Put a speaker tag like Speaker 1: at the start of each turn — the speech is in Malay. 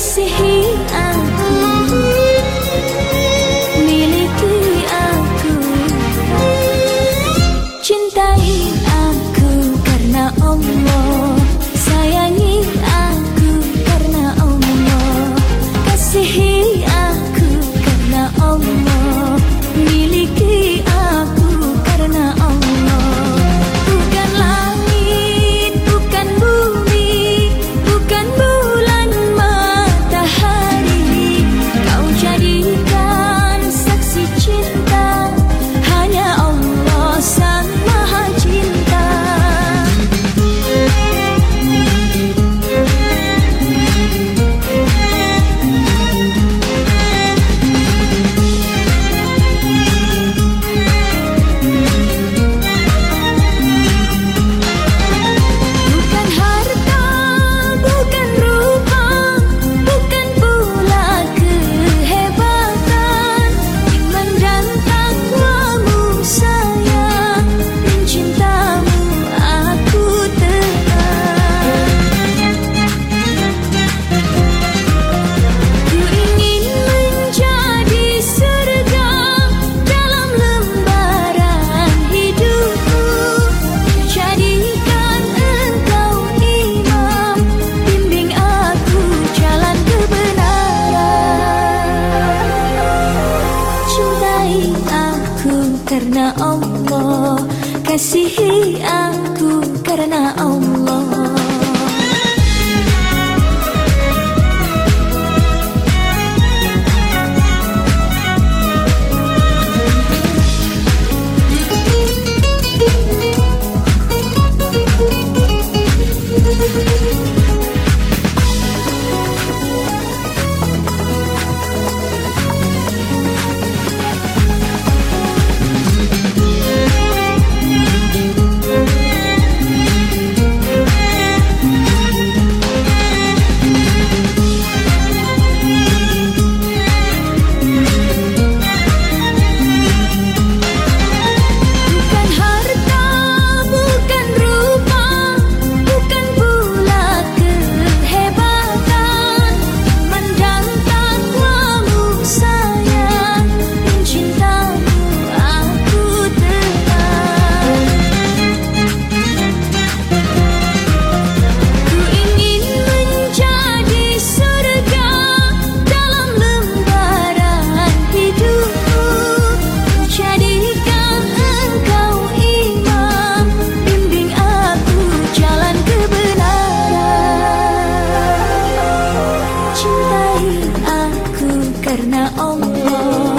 Speaker 1: kasihi aku. Miliki aku. Cintai aku karena Allah Oh. karena Allah kasihi aku karena Allah. her Allah.